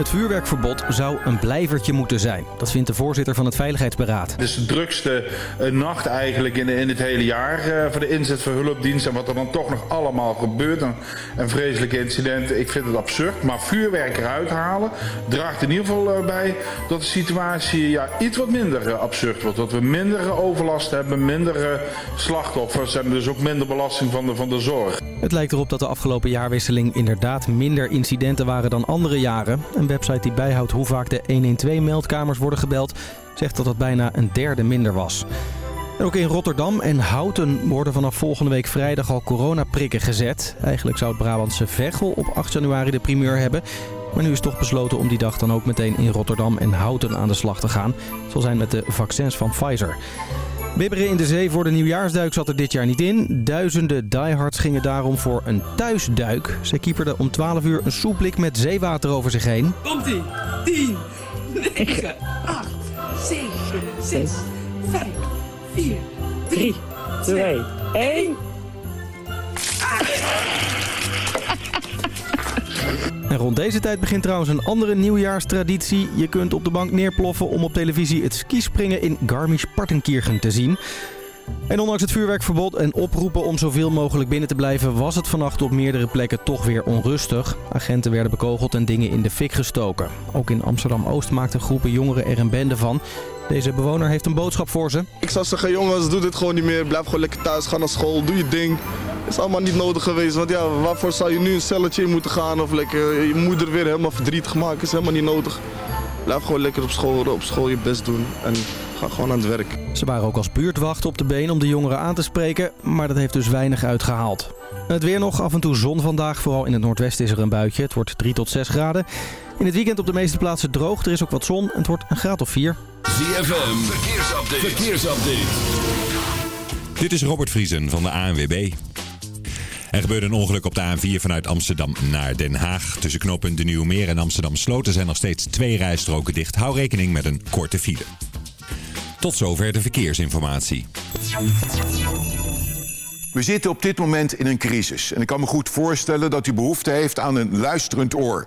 Het vuurwerkverbod zou een blijvertje moeten zijn. Dat vindt de voorzitter van het Veiligheidsberaad. Het is de drukste eh, nacht eigenlijk in, in het hele jaar eh, voor de inzet van hulpdiensten. En wat er dan toch nog allemaal gebeurt. Een, vreselijke incident. Ik vind het absurd. Maar vuurwerk eruit halen draagt in ieder geval eh, bij dat de situatie ja, iets wat minder absurd wordt. Dat we minder overlast hebben, minder slachtoffers en dus ook minder belasting van de, van de zorg. Het lijkt erop dat de afgelopen jaarwisseling inderdaad minder incidenten waren dan andere jaren. Een website die bijhoudt hoe vaak de 112-meldkamers worden gebeld, zegt dat dat bijna een derde minder was. En ook in Rotterdam en Houten worden vanaf volgende week vrijdag al coronaprikken gezet. Eigenlijk zou het Brabantse Veghel op 8 januari de primeur hebben. Maar nu is toch besloten om die dag dan ook meteen in Rotterdam en Houten aan de slag te gaan. Zoals zijn met de vaccins van Pfizer. Bibberen in de zee voor de nieuwjaarsduik zat er dit jaar niet in. Duizenden diehards gingen daarom voor een thuisduik. Ze kieperden om 12 uur een soeplik met zeewater over zich heen. Komt-ie! 10, 9, 8, 7, 6, 5, 4, 3, 2, 1... En rond deze tijd begint trouwens een andere nieuwjaarstraditie. Je kunt op de bank neerploffen om op televisie het skispringen in Garmisch-Partenkirchen te zien. En ondanks het vuurwerkverbod en oproepen om zoveel mogelijk binnen te blijven... was het vannacht op meerdere plekken toch weer onrustig. Agenten werden bekogeld en dingen in de fik gestoken. Ook in Amsterdam-Oost maakten groepen jongeren er een bende van. Deze bewoner heeft een boodschap voor ze. Ik zou zeggen, jongens, doe dit gewoon niet meer. Blijf gewoon lekker thuis, ga naar school, doe je ding. is allemaal niet nodig geweest, want ja, waarvoor zou je nu een celletje in moeten gaan... of lekker je moeder weer helemaal verdrietig maken, is helemaal niet nodig. Blijf gewoon lekker op school, op school je best doen en ga gewoon aan het werk. Ze waren ook als buurtwacht op de been om de jongeren aan te spreken, maar dat heeft dus weinig uitgehaald. Het weer nog, af en toe zon vandaag. Vooral in het noordwesten is er een buitje. Het wordt 3 tot 6 graden. In het weekend op de meeste plaatsen droog. Er is ook wat zon en het wordt een graad of 4. ZFM, verkeersupdate. verkeersupdate. Dit is Robert Vriesen van de ANWB. Er gebeurde een ongeluk op de A4 vanuit Amsterdam naar Den Haag. Tussen knooppunt De Nieuwe Meer en Amsterdam Sloten zijn nog steeds twee rijstroken dicht. Hou rekening met een korte file. Tot zover de verkeersinformatie. We zitten op dit moment in een crisis. En ik kan me goed voorstellen dat u behoefte heeft aan een luisterend oor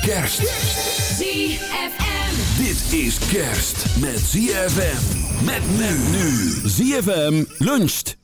Kerst. ZFM. Dit is kerst met ZFM. Met men nu. ZFM luncht.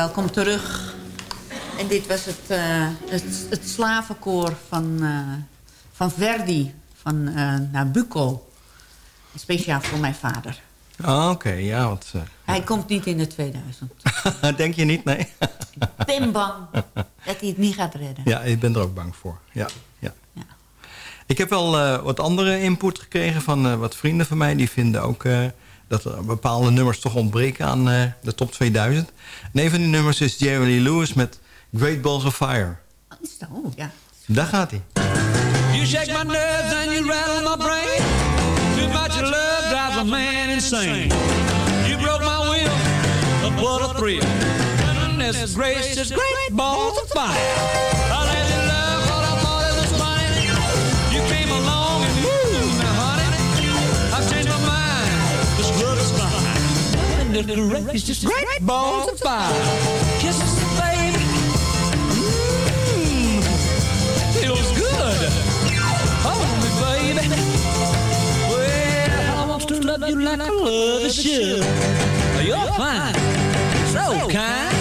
Welkom terug. En dit was het, eh, het, het slavenkoor van, eh, van Verdi, van eh Nabucco. Speciaal voor mijn vader. Ah, Oké, ja. Hij komt niet in de 2000. eh, denk je niet? Nee? Ik ben bang dat hij het niet gaat redden. ja, ik ben er ook bang voor. Ja, ja. Ja. Ik heb wel wat andere input gekregen van wat vrienden van mij. Die vinden ook dat er bepaalde nummers toch ontbreken aan eh, de top 2000. En een van die nummers is Jerry Lee Lewis met Great Balls of Fire. Oh, ja. Daar gaat hij. You shake my nerves and you rattle my brain. Too much love drives a man insane. You broke my will, but what a thrill. Goodness gracious, great balls of fire. I let you love what I thought it was funny. You came along fine. Goodness gracious, great balls of fire. Kisses, baby. Mmm, feels good. Hold me, baby. Well, I want to love you like I love a should. You're fine, so kind.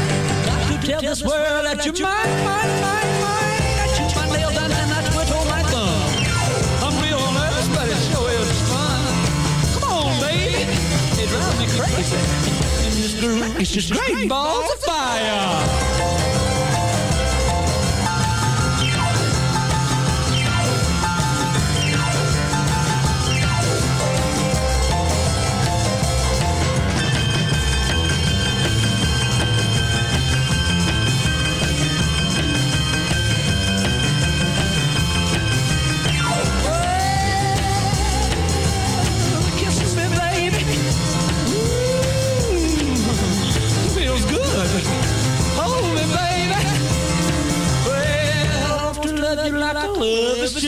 Got to tell this world that you're mine, mine, mine, mine. Drives me crazy. And this groove is just great balls of fire.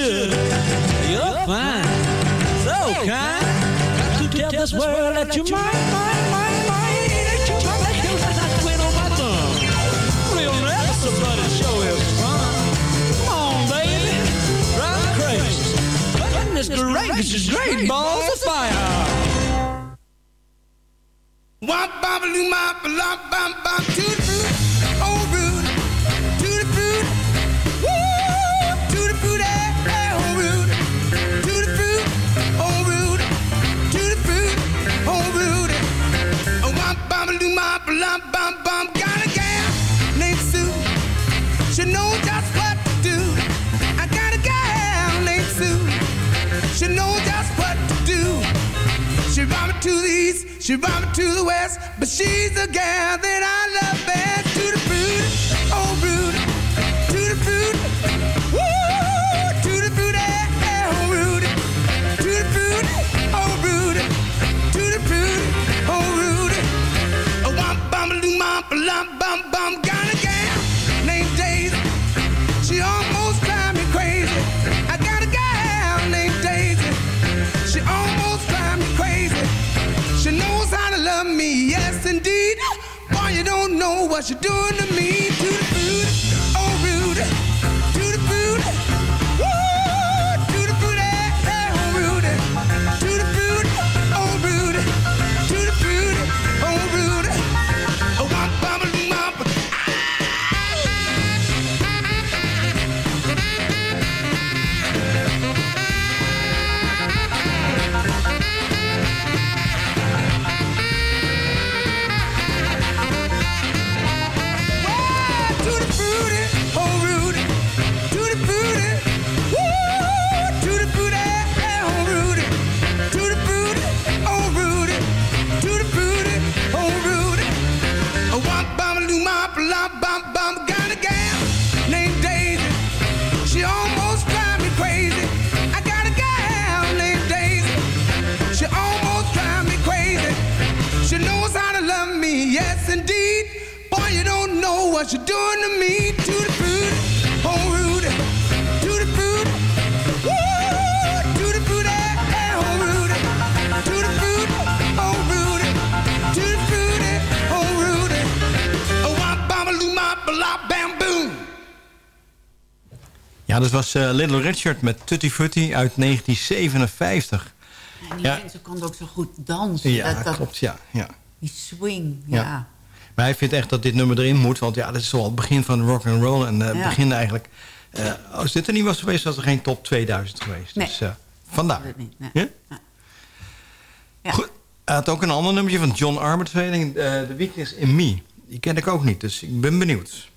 Should. You're fine, so kind. Got to tell this world that you're mine, mine, mine, mine. That you my nails and I twiddle my thumb. Real nervous, but it sure is fun. Come on, baby, drive me crazy. Goodness gracious, great balls of fire. Wop bop loo mop lop bop bop to the she brought me to the west, but she's the gal that I love best. What you're doing to me. To what you're doing to me. To the fruit, oh Rudy. To the fruit, woo. To the fruit, eh, eh, oh. To the oh. To the eh, oh. Oh, bam, loo, bam, boom. Ja, dat was eh, Little Richard met Tutti Frutti uit 1957. En die Ja. mensen konden ook zo goed dansen. Ja, dat, dat, klopt, ja. ja. Die swing, ja. Ja. Maar hij vindt echt dat dit nummer erin moet. Want ja, dat is wel het begin van rock and roll. En eh, het begin eigenlijk... Eh, als dit er niet was geweest, was er geen top 2000 geweest. Dus eh, vandaar. Nee. Ja? Ja. Goed. Had ook een ander nummertje van John Armitage. De The Weakness in Me. Die ken ik ook niet, dus ik ben benieuwd.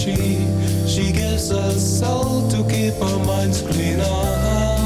she she gives us soul to keep our minds cleaner. Ah,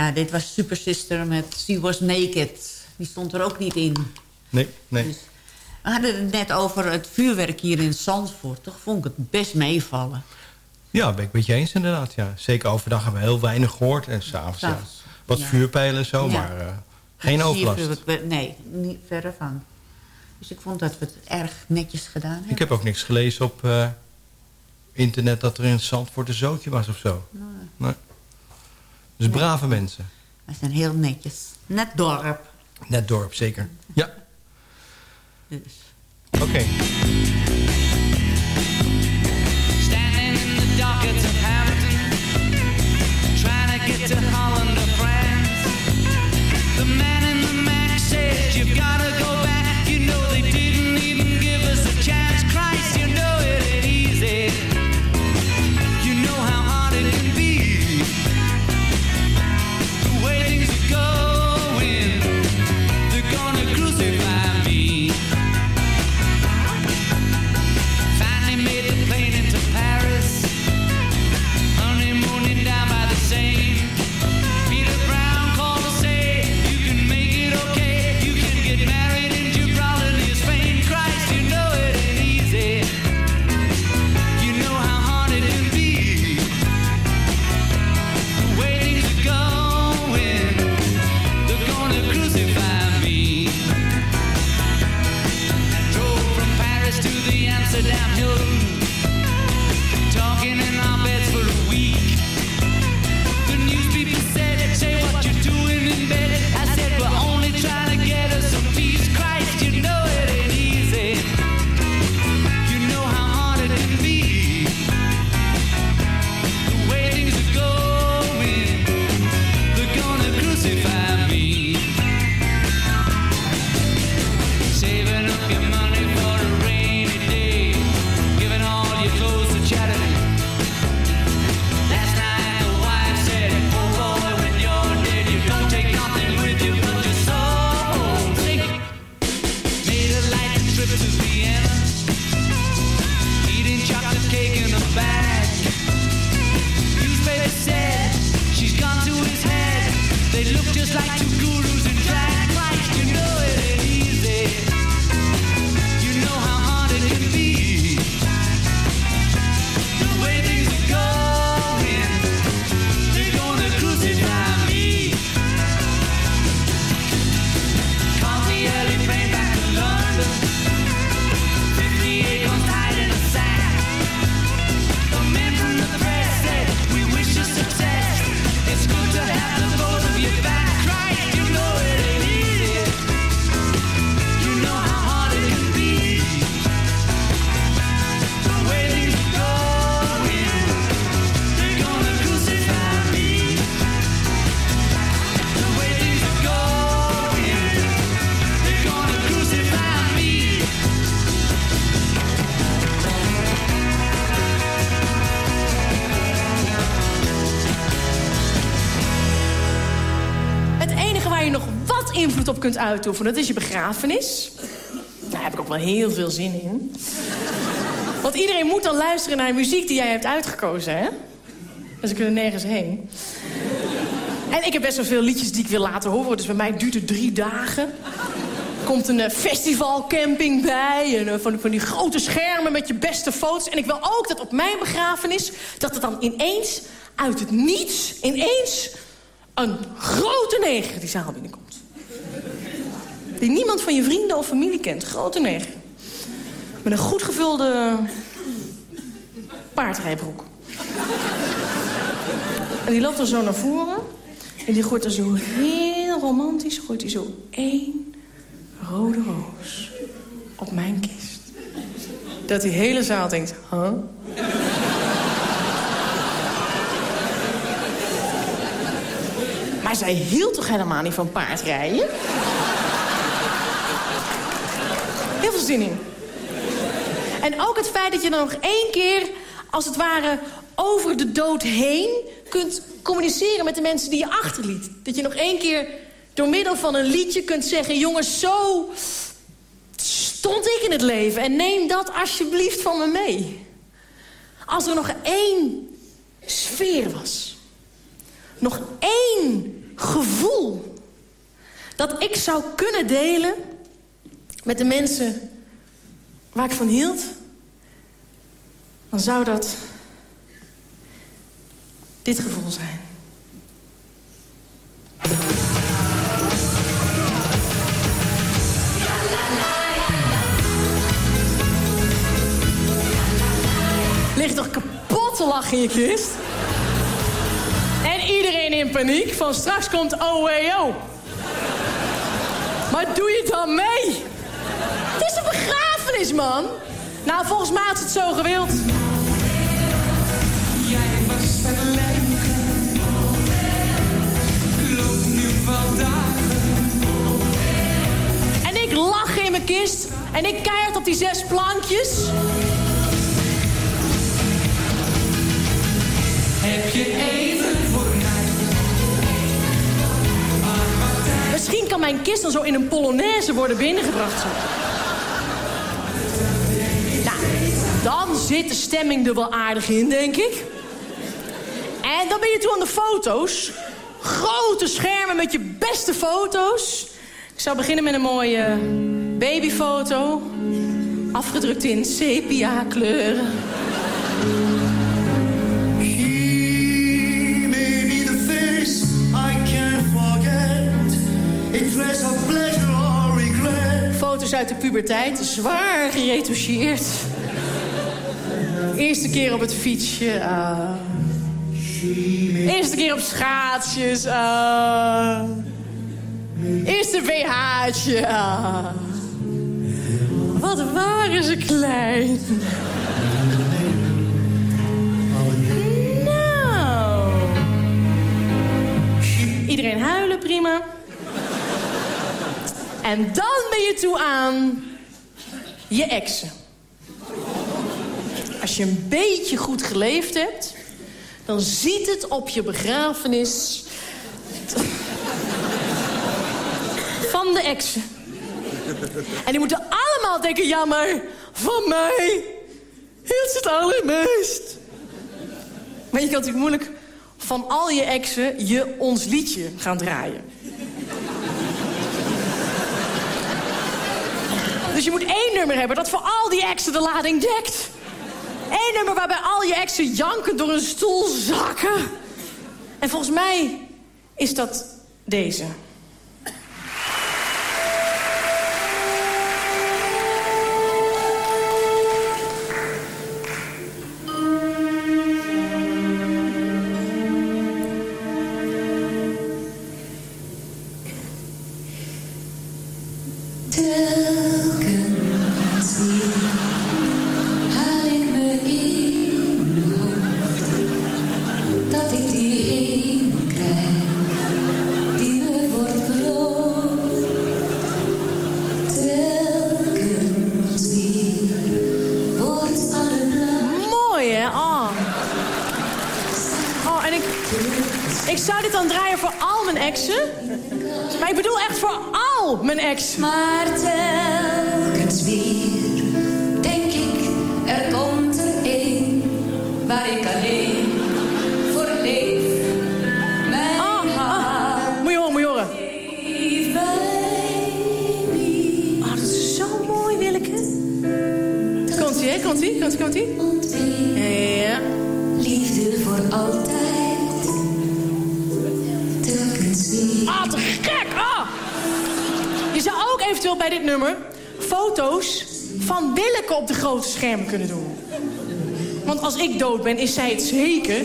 Ja. Dit was Super Sister met She Was Naked. Die stond er ook niet in. Nee, nee. Dus we hadden het net over het vuurwerk hier in Zandvoort. Toch vond ik het best meevallen. Ja, ben ik met je eens inderdaad. Ja. Zeker overdag hebben we heel weinig gehoord. En s'avonds ja, wat ja. vuurpijlen en zo, Ja. maar eh, geen overlast. vuurwerk- Nee, niet verder van. Dus ik vond dat we het erg netjes gedaan hebben. Ik heb ook niks gelezen op eh, internet dat er in Zandvoort een zootje was of zo. Nee. Nee. Dus brave mensen. We zijn heel netjes. Net dorp. Net dorp, zeker. Ja, Dus. oké. Standing in the dockets of Hampton, trying to get to Holland uitoefenen, dat is je begrafenis. Daar heb ik ook wel heel veel zin in. Want iedereen moet dan luisteren naar muziek die jij hebt uitgekozen, hè? Dus ze kunnen nergens heen. En ik heb best wel veel liedjes die ik wil laten horen. Dus bij mij duurt het drie dagen. Komt een eh, festivalcamping bij. En eh, van, van die grote schermen met je beste foto's. En ik wil ook dat op mijn begrafenis... dat er dan ineens, uit het niets, ineens... een grote neger die zaal binnenkomt. Die niemand van je vrienden of familie kent. Grote neger. Met een goed gevulde paardrijbroek. en die loopt dan zo naar voren. En die gooit er zo heel romantisch... gooit hij zo één rode roos op mijn kist. Dat die hele zaal denkt, huh? Maar zij hield toch helemaal niet van paardrijden? Heel veel zin in. En ook het feit dat je dan nog één keer, als het ware, over de dood heen... kunt communiceren met de mensen die je achterliet. Dat je nog één keer door middel van een liedje kunt zeggen... jongens, zo stond ik in het leven en neem dat alsjeblieft van me mee. Als er nog één sfeer was. Nog één gevoel. Dat ik zou kunnen delen met de mensen waar ik van hield. Dan zou dat dit gevoel zijn. Ligt toch kapot te lachen in je kist? En iedereen in paniek, van straks komt OEO. Maar doe je dan mee? Is een begrafenis, man. Nou, volgens mij had ze het zo gewild. Jij was loop nu. En ik lach in mijn kist. En ik keihard op die zes plankjes. Heb je even voor mij? Misschien kan mijn kist dan zo in een polonaise worden binnengebracht. Zo. Dan zit de stemming er wel aardig in, denk ik. En dan ben je toe aan de foto's. Grote schermen met je beste foto's. Ik zou beginnen met een mooie babyfoto. Afgedrukt in sepia kleuren. Foto's uit de puberteit, zwaar geretoucheerd. Eerste keer op het fietsje. ah. Eerste keer op schaatsjes. ah. Eerste BH'tje. ah. Wat waren ze klein. Nou. Iedereen huilen, prima. En dan ben je toe aan je exen. Als je een beetje goed geleefd hebt... dan ziet het op je begrafenis... van de exen. En die moeten allemaal denken... ja, maar van mij ze het allermeest. Maar je kan natuurlijk moeilijk van al je exen... je ons liedje gaan draaien. Dus je moet één nummer hebben dat voor al die exen de lading dekt. Eén nummer waarbij al je exen jankend door een stoel zakken. En volgens mij is dat deze. Komt-ie, komt-ie. Ja. Liefde voor altijd. Telkens weer. Ah, te gek! Ah! Je zou ook eventueel bij dit nummer foto's van Willeke op de grote scherm kunnen doen. Want als ik dood ben, is zij het zeker.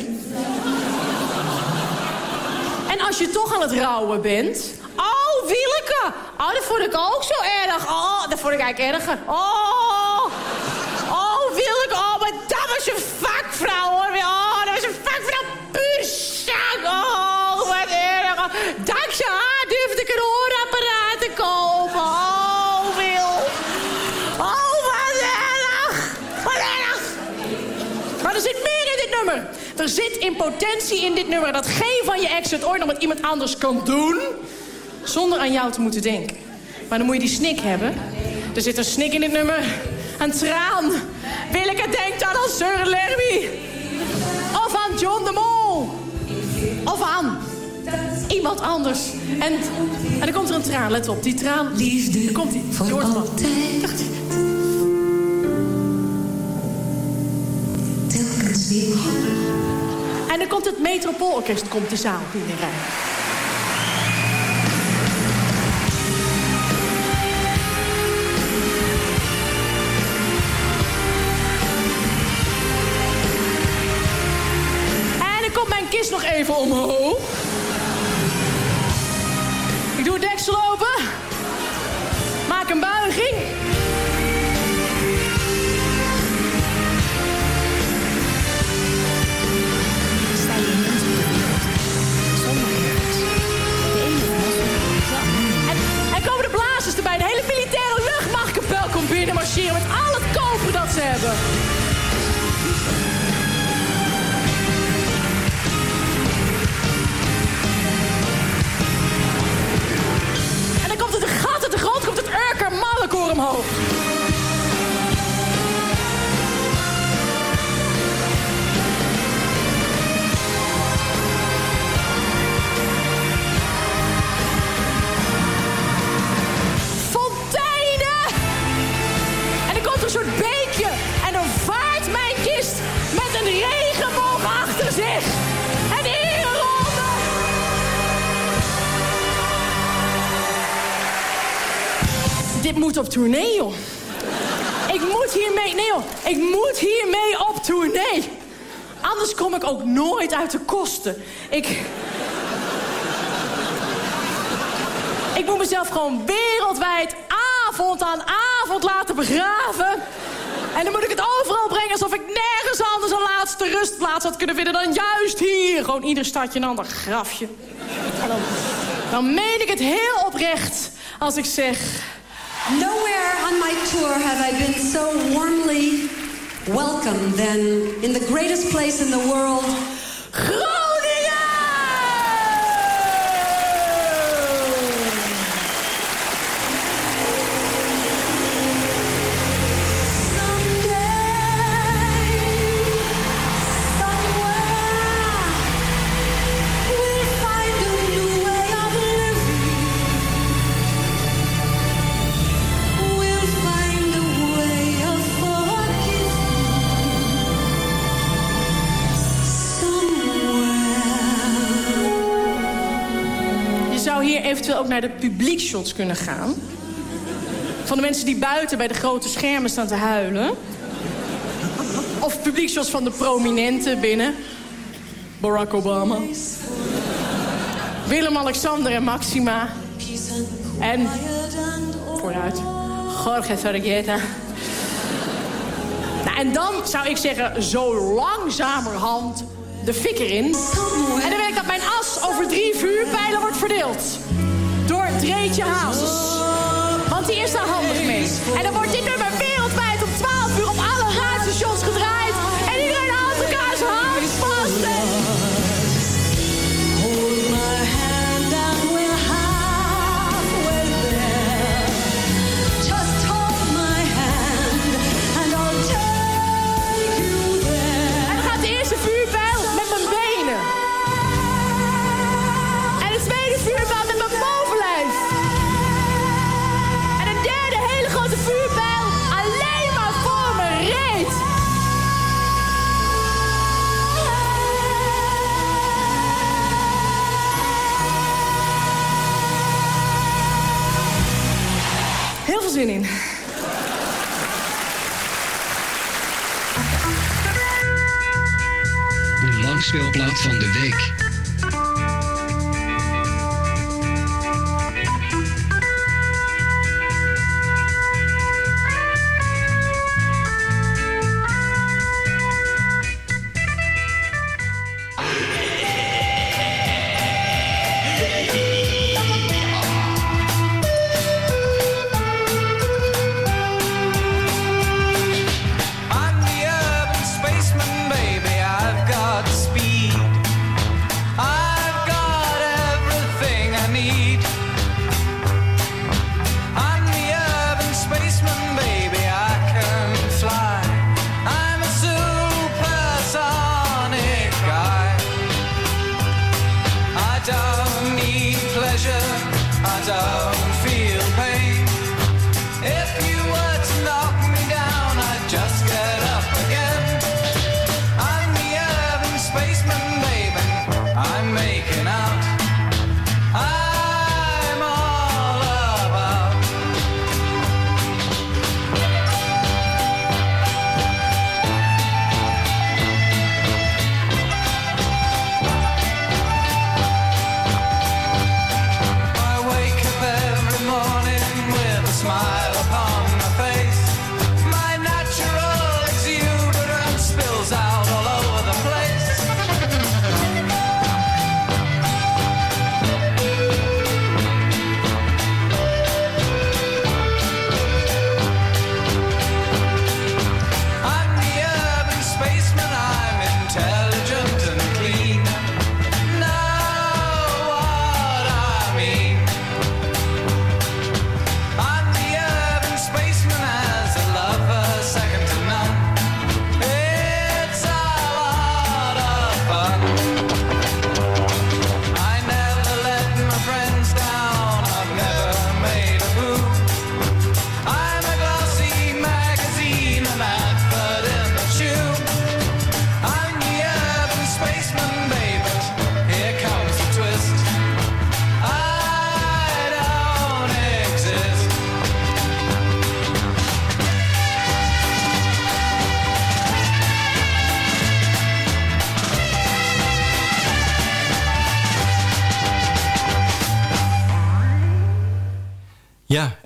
En als je toch aan het rouwen bent... Oh, Willeke! Oh, dat vond ik ook zo erg. Oh, dat vond ik eigenlijk erger. Oh, Er zit in potentie in dit nummer dat geen van je ex het ooit nog met iemand anders kan doen... zonder aan jou te moeten denken. Maar dan moet je die snik hebben. Er zit een snik in dit nummer. Een traan. Willeke denkt dan aan Sir Lerby. Of aan John de Mol. Of aan iemand anders. En, en dan komt er een traan, let op. Die traan, liefde, dan komt die. Voor altijd. Telkens weer. En dan komt het Metropoolorkest komt de zaal binnenrijden. En dan komt mijn kist nog even omhoog. Ik... Ik moet mezelf gewoon wereldwijd avond aan avond laten begraven. En dan moet ik het overal brengen alsof ik nergens anders een laatste rustplaats had kunnen vinden dan juist hier. Gewoon ieder stadje een ander grafje. En dan, dan meen ik het heel oprecht als ik zeg... Nowhere on my tour have I been so warmly welcomed than in the greatest place in the world. Eventueel ook naar de publiekshots kunnen gaan. Van de mensen die buiten bij de grote schermen staan te huilen. Of publiekshots van de prominenten binnen. Barack Obama. Willem-Alexander en Maxima. En, vooruit, Jorge Sorgeta. Nou, en dan zou ik zeggen, zo langzamerhand de fik erin. En dan weet ik dat mijn as over drie vuurpijlen wordt verdeeld. Door Dreetje Hazes. Want die is daar handig mee. En dan wordt dit nummer langspeelplaat van de week.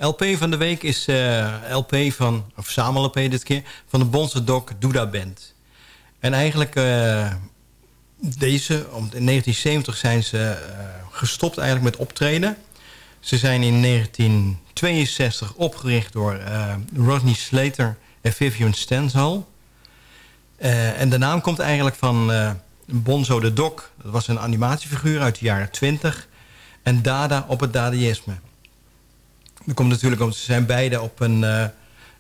LP van de week is eh, LP van, of samen-LP dit keer, van de Bonze Dog Duda Band. En eigenlijk, eh, deze, in 1970 zijn ze eh, gestopt eigenlijk met optreden. Ze zijn in 1962 opgericht door Rodney Slater en Vivian. Eh, en de naam komt eigenlijk van Bonzo de Dog. Dat was een animatiefiguur uit de jaren 20. En Dada op het dadaïsme. Dat komt natuurlijk omdat ze zijn beide op een eh,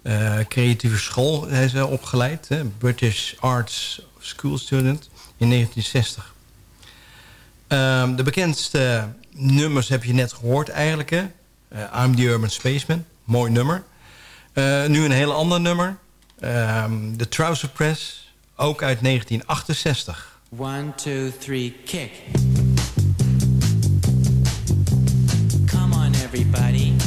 eh, creatieve school zijn opgeleid. Hè, British Arts School Student in 1960. Ehm, de bekendste nummers heb je net gehoord eigenlijk. Hè? Eh, I'm the Urban Spaceman, mooi nummer. Nu een heel ander nummer. Ehm, The Trouser Press, ook uit 1968. One, two, three, kick. Come on, everybody,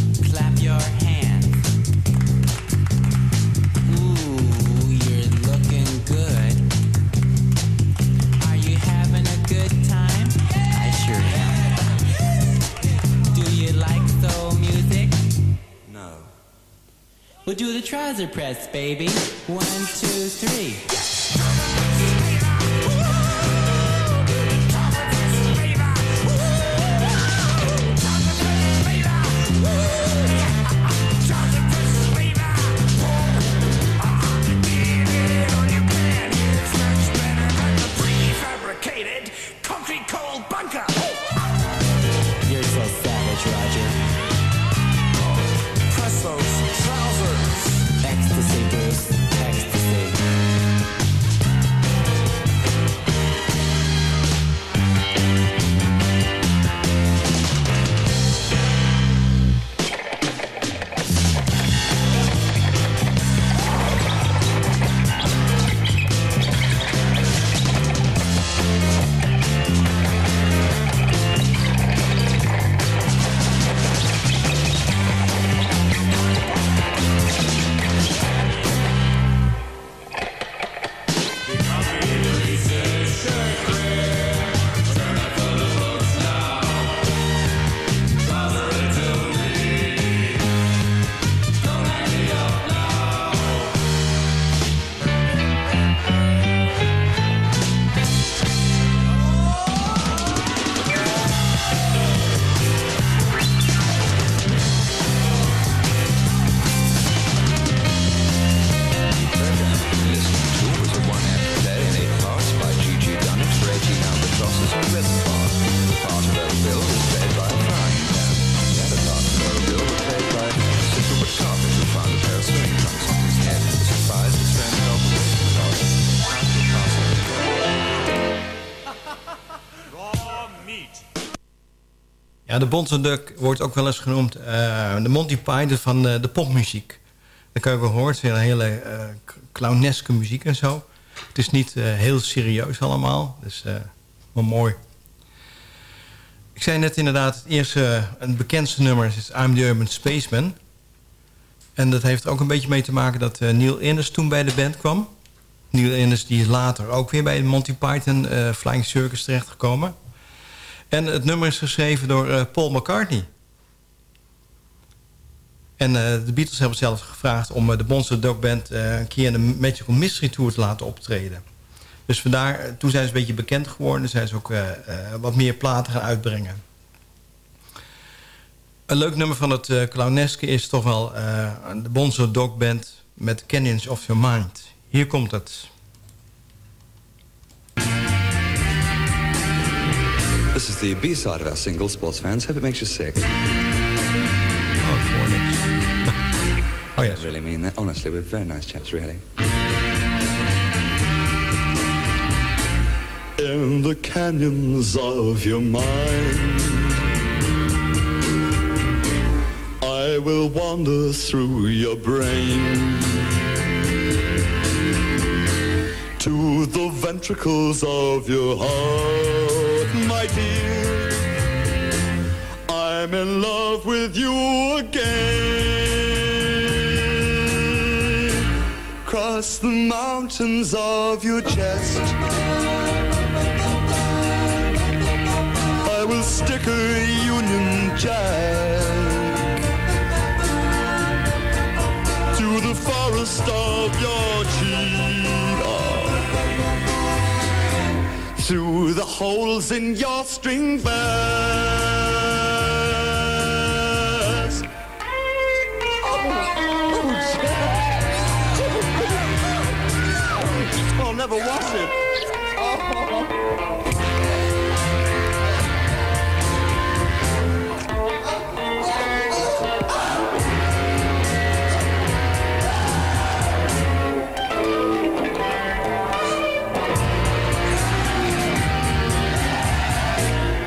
We'll do the trouser press, baby. One, two, three. Ja, de Duck wordt ook wel eens genoemd eh, de Monty Python van eh, de popmuziek. Dat kan je wel horen. Het is een hele eh, clowneske muziek en zo. Het is niet heel serieus allemaal. Dus wel mooi. Ik zei net inderdaad, het eerste, het bekendste nummer is I'm the Urban Spaceman. En dat heeft ook een beetje mee te maken dat Neil Innes toen bij de band kwam. Neil Innes die is later ook weer bij Monty Python Flying Circus terechtgekomen. En het nummer is geschreven door eh, Paul McCartney. En eh, de Beatles hebben zelf gevraagd om eh, de Bonzo Dog Band een keer in de Magical Mystery Tour te laten optreden. Dus vandaar, toen zijn ze een beetje bekend geworden. zijn ze ook wat meer platen gaan uitbrengen. Een leuk nummer van het uh, clowneske is toch wel de Bonzo Dog Band met Canyons of Your Mind. Hier komt het. This is the B-side of our single, sports fans. Hope it makes you sick. Oh, oh, yes. I really mean that. Honestly, we're very nice chaps, really. In the canyons of your mind, I will wander through your brain to the ventricles of your heart, I'm in love with you again. Cross the mountains of your chest. I will stick a Union Jack to the forest of your cheek, through the holes in your string vest. Never wash it.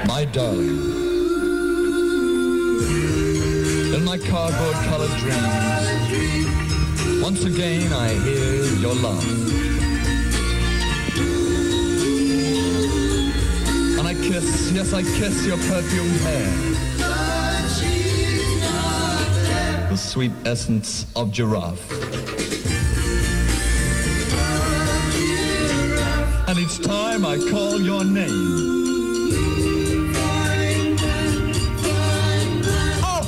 My darling, in my cardboard colored dreams, once again I hear your laugh. Kiss, yes, I kiss your perfumed hair. The sweet essence of giraffe. And each time I call your name, Oh,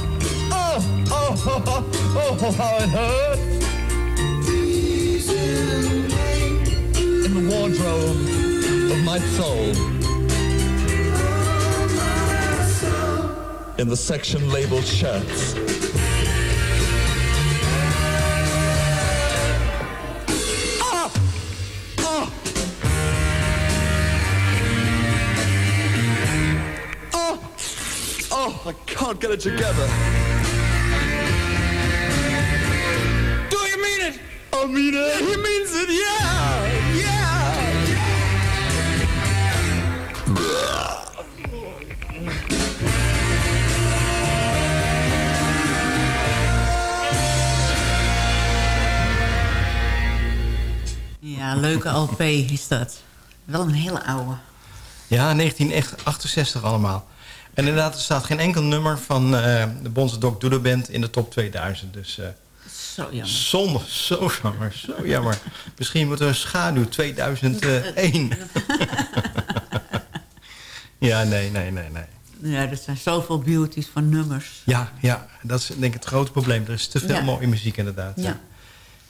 oh, oh, oh, how it hurt. In the wardrobe of my soul. In the section labeled shirts. Ah! Ah! Oh! Oh, I can't get it together. Do you mean it? I mean it. He means it, yeah! Ja, leuke LP is dat. Wel een hele oude. Ja, 1968 allemaal. En inderdaad, er staat geen enkel nummer van eh, de Bonzo Dog Doodle Band in de top 2000. Dus eh Zo jammer. zonde, zo jammer, zo jammer. Misschien moeten we een schaduw 2001. ja, nee, nee, nee, nee. Ja, er zijn zoveel beauties van nummers. Ja, ja, dat is denk ik het grote probleem. Er is te veel Ja. mooie muziek inderdaad. Ja.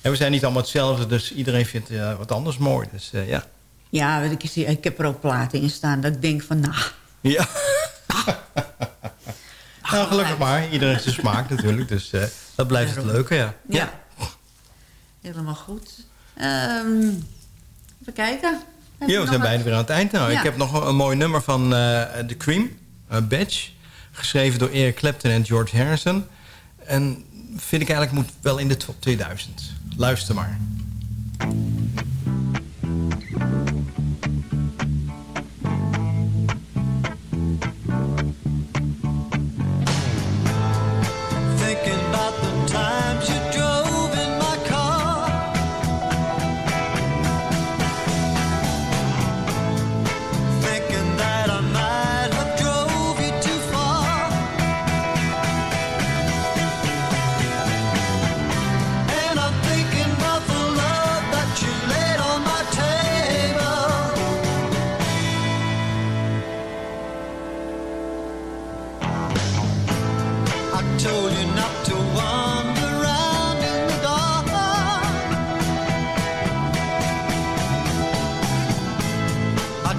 En we zijn niet allemaal hetzelfde, dus iedereen vindt eh, wat anders mooi. Dus eh, ja. Ja, ik, ik heb er ook platen in staan dat ik denk van, nou... Ja. nou, gelukkig maar. Iedereen heeft zijn smaak natuurlijk. Dus eh, dat blijft het leuke, ja. Ja. Helemaal goed. Ehm, even kijken. Heb Ja, we zijn bijna weer aan het eind. Nou, Ja. Ik heb nog een, een mooi nummer van The Cream, Badge. Geschreven door Eric Clapton en George Harrison. En vind ik eigenlijk moet wel in de top 2000. Luister maar.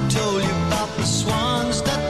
told you about the swans that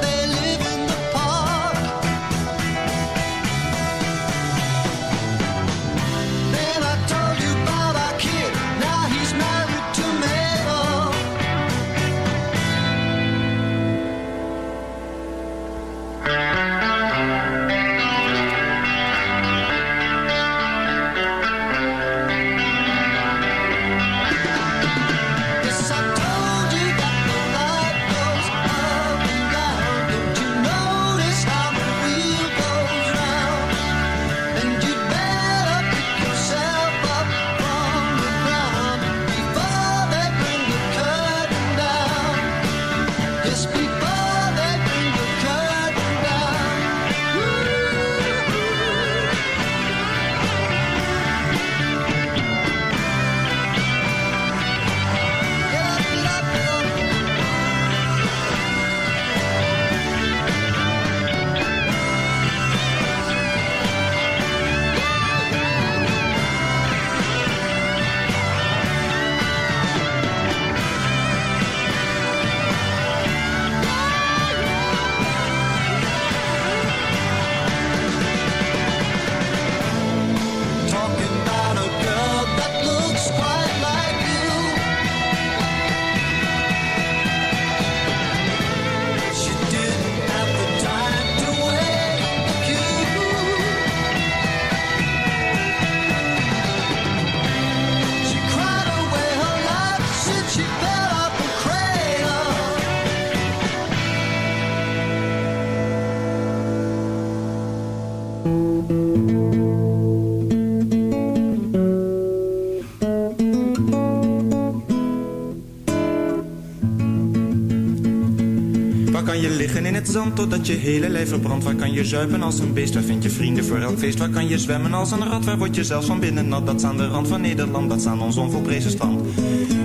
zand totdat je hele lijf verbrandt? Waar kan je zuipen als een beest? Waar vind je vrienden voor elk feest? Waar kan je zwemmen als een rat? Waar word je zelfs van binnen nat? Dat is aan de rand van Nederland, dat is aan ons onvolprezen strand.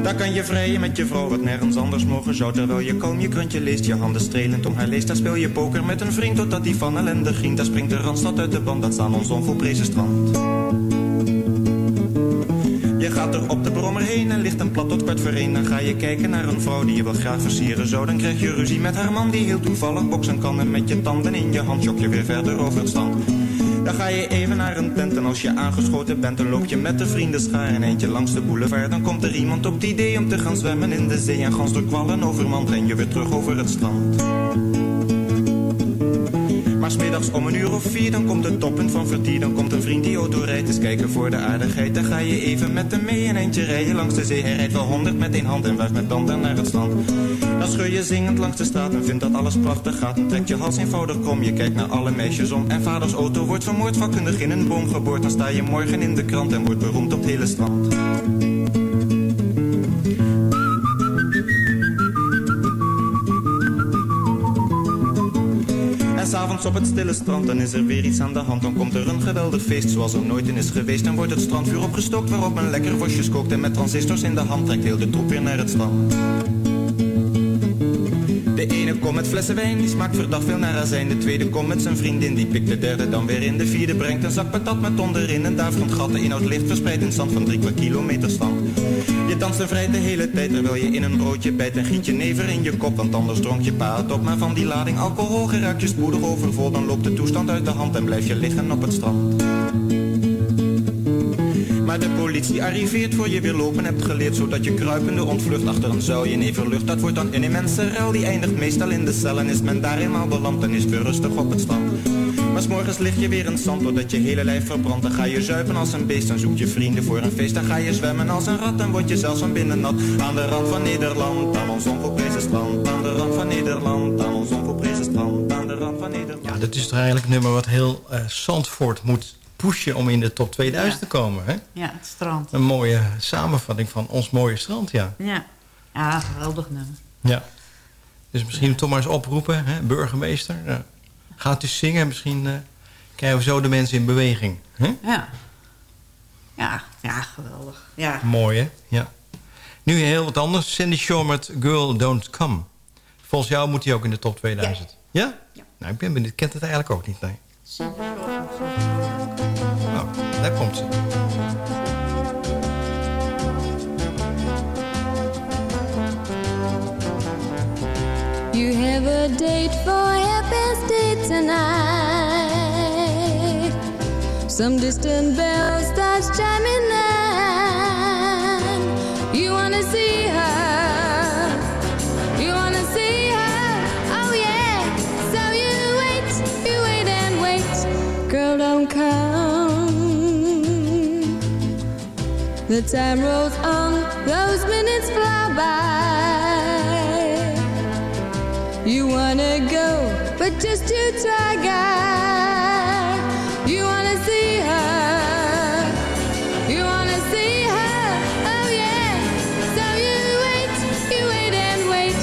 Daar kan je vrijen met je vrouw, wat nergens anders mogen zou. Terwijl je kalm je krantje leest, je handen strelend om haar leest. Daar speel je poker met een vriend totdat die van ellende grient. Daar springt de randstad uit de band, dat is aan ons onvolprezen strand. Je gaat er op de brommer heen en ligt een plat tot kwart. Dan ga je kijken naar een vrouw die je wel graag versieren zou. Dan krijg je ruzie met haar man die heel toevallig boksen kan. En met je tanden in je hand jok je weer verder over het strand. Dan ga je even naar een tent en als je aangeschoten bent... dan loop je met de vrienden schaar een eentje langs de boulevard. Dan komt er iemand op het idee om te gaan zwemmen in de zee... en gans door kwallen overmand ren je weer terug over het strand. Maar smiddags om een uur of vier, dan komt het toppunt van vertier. Dan komt een vriend die auto rijdt, eens kijken voor de aardigheid. Dan ga je even met hem mee een eindje rijden langs de zee. Hij rijdt wel honderd met één hand en wuift met tanden naar het strand. Dan scheur je zingend langs de straat en vindt dat alles prachtig gaat. Dan trekt je hals eenvoudig krom, je kijkt naar alle meisjes om. En vaders auto wordt vermoord, vakkundig in een boom geboord. Dan sta je morgen in de krant en wordt beroemd op het hele strand. S'avonds op het stille strand, dan is er weer iets aan de hand. Dan komt er een geweldig feest zoals er nooit in is geweest. Dan wordt het strandvuur opgestookt waarop men lekker worstjes kookt. En met transistors in de hand trekt heel de troep weer naar het strand. Komt met flessen wijn, die smaakt verdacht veel naar azijn. De tweede komt met zijn vriendin, die pikt de derde dan weer in. De vierde brengt een zak patat met onderin een daverend gat. De inhoud licht verspreid in zand van drie kwart kilometer stand. Je danst en vrij de hele tijd terwijl je in een broodje bijt en giet je never in je kop. Want anders dronk je pa het op. Maar van die lading alcohol geraakt je spoedig overvol. Dan loopt de toestand uit de hand en blijf je liggen op het strand. Maar de politie arriveert voor je weer lopen. Hebt geleerd Zodat je kruipende ontvlucht achter een zuilje neverlucht Dat wordt dan een immense ruil, die eindigt meestal in de cel En is men daar eenmaal beland, dan is het weer rustig op het strand. Maar s'morgens lig je weer in zand, doordat je hele lijf verbrandt. Dan ga je zuipen als een beest, dan zoek je vrienden voor een feest. Dan ga je zwemmen als een rat, dan word je zelfs van binnen nat. Aan de rand van Nederland, aan ons onvolprezen strand. Aan de rand van Nederland, aan ons onvolprezen strand. Aan de rand van Nederland. Ja, dat is toch eigenlijk nummer wat heel eh Zandvoort moet pushen om in de top 2000 Ja. te komen. Hè? Ja, het strand. Een mooie samenvatting van ons mooie strand, ja. Ja, ja geweldig nummer. ja. Dus misschien toch maar eens oproepen, hè? burgemeester. Ja. Gaat u zingen, misschien eh, krijgen we zo de mensen in beweging. Hè? Ja. Ja, ja, geweldig. Ja. Mooi, hè? Ja. Nu heel wat anders. Sandy Shaw met Girl Don't Come. Volgens jou moet hij ook in de top 2000. Ja? Nou, ik ben benieuwd. Ik ken het eigenlijk ook niet, nee. Daar komt ze. You have a date for best date tonight. Some distant bells start chiming in. The time rolls on, those minutes fly by. You wanna go, but just to try, guy. You wanna see her. You wanna see her. Oh yeah. So you wait, you wait and wait.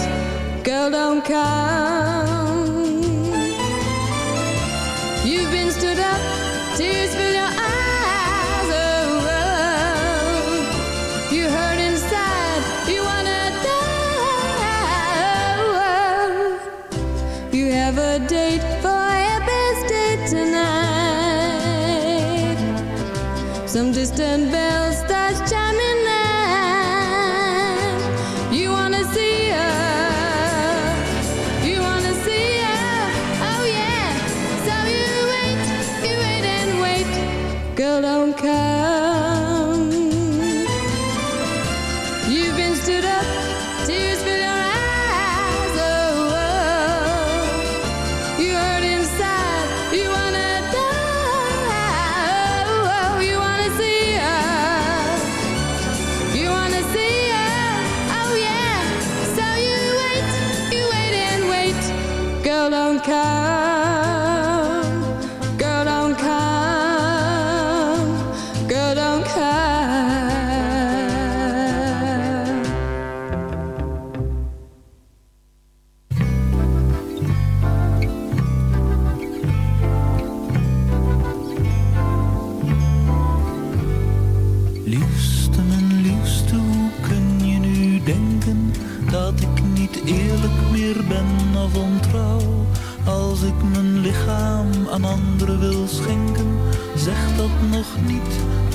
Girl, don't come.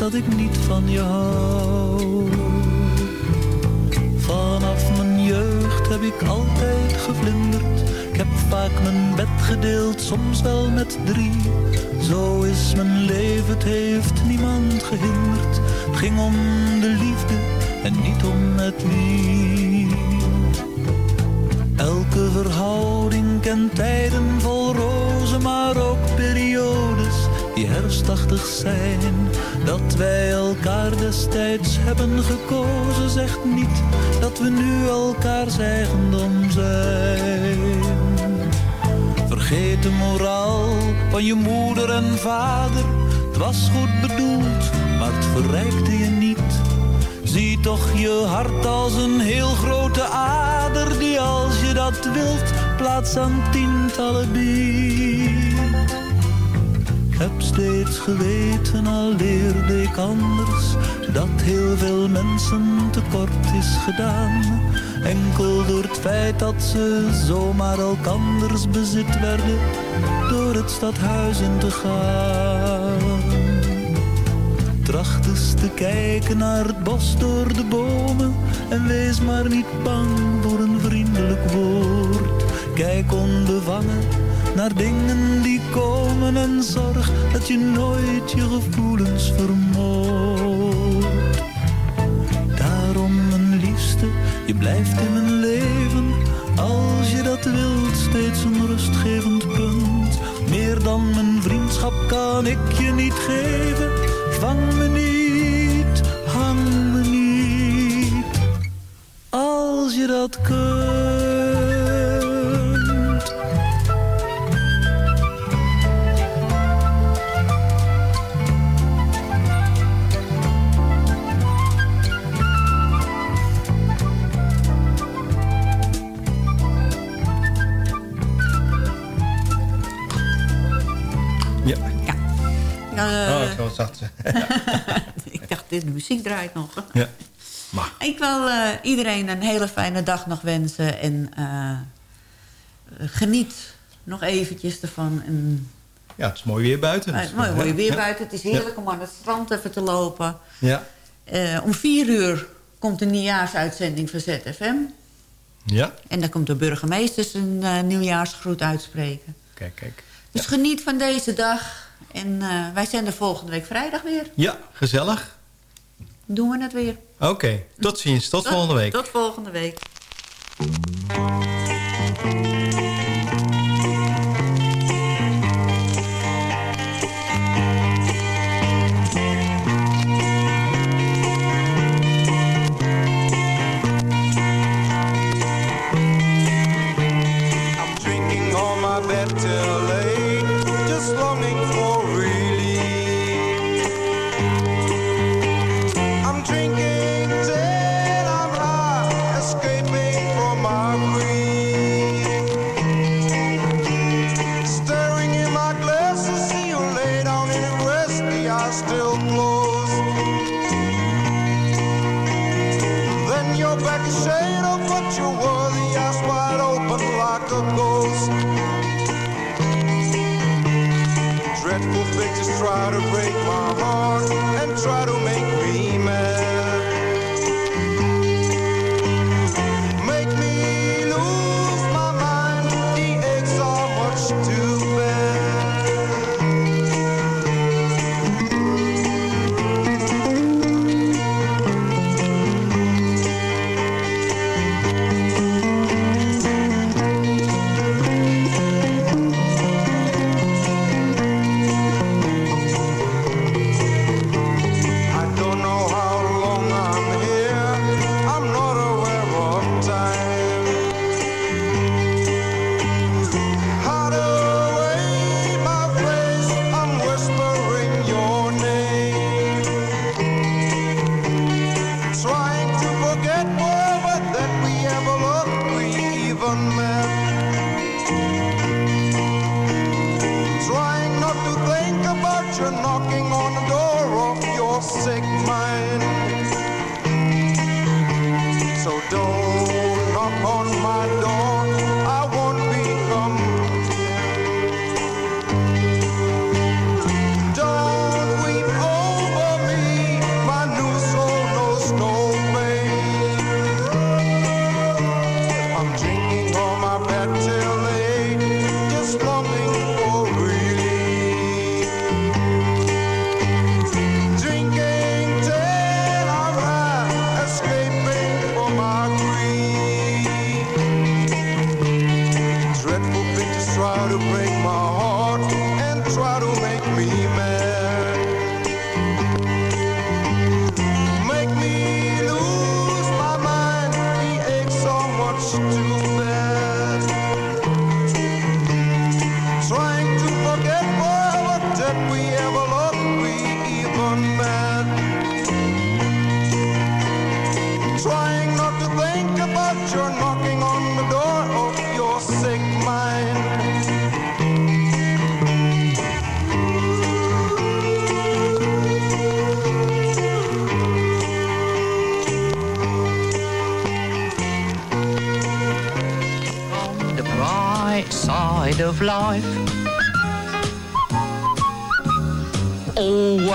Dat ik niet van je hou. Vanaf mijn jeugd heb ik altijd gevlinderd. Ik heb vaak mijn bed gedeeld, soms wel met drie. Zo is mijn leven, het heeft niemand gehinderd. Het ging om de liefde en niet om met wie. Elke verhouding kent tijden vol rozen, maar ook periodes die herfstachtig zijn. Dat wij elkaar destijds hebben gekozen, zegt niet dat we nu elkaars eigendom zijn. Vergeet de moraal van je moeder en vader. Het was goed bedoeld, maar het verrijkte je niet. Zie toch je hart als een heel grote ader die als je dat wilt plaats aan tientallen biedt. Heb steeds geweten, al leerde ik anders, dat heel veel mensen tekort is gedaan. Enkel door het feit dat ze zomaar elkanders bezit werden, door het stadhuis in te gaan. Tracht eens te kijken naar het bos door de bomen en wees maar niet bang voor een vriendelijk woord. Kijk onbevangen naar dingen die komen en zorg dat je nooit je gevoelens vermoordt. Daarom mijn liefste, je blijft in mijn leven als je dat wilt, steeds een rustgevend punt. Meer dan mijn vriendschap kan ik je niet geven. Vang me niet, hang me niet, als je dat kunt. Zat ze. ik dacht, dit muziek draait nog. Ja. Ik wil eh, iedereen een hele fijne dag nog wensen. En eh, geniet nog eventjes ervan. En, Ja, het is mooi weer buiten. eh, dus, mooi, mooi weer ja. buiten. Het is heerlijk om aan het strand even te lopen. Ja. Om vier uur komt de nieuwjaarsuitzending van ZFM. Ja? En dan komt de burgemeester zijn nieuwjaarsgroet uitspreken. Kijk, kijk. Dus geniet van deze dag. En eh, wij zijn er volgende week vrijdag weer. Ja, gezellig. Doen we het weer. Oké, tot ziens. Tot volgende week. Tot volgende week.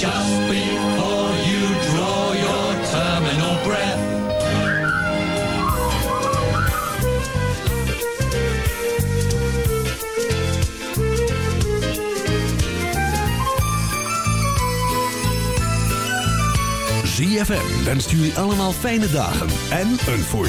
Just before you draw your terminal breath. ZFM wenst jullie allemaal fijne dagen en een voorspoedig